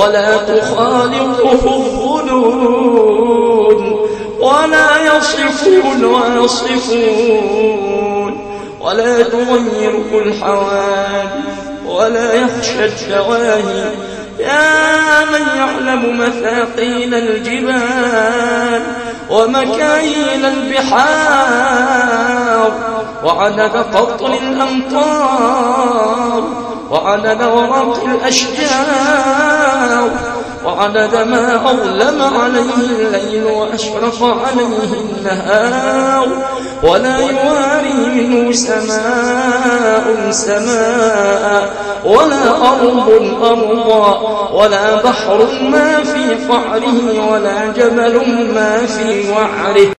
ولا تخالطه الظنون ولا يصفون ويصفون. ولا تغيره الحوادث. ولا يخشى الدواهي يا من يعلم مثاقيل الجبال ومكاين البحار وعدد قطر الأمطار وعدد ورق الأشجار وعدد ما أظلم عليه الليل وأشرق عليه النهار ولا يواري منه سماء سماء ولا أرض أرضا ولا بحر ما في قعره ولا جبل ما في وعره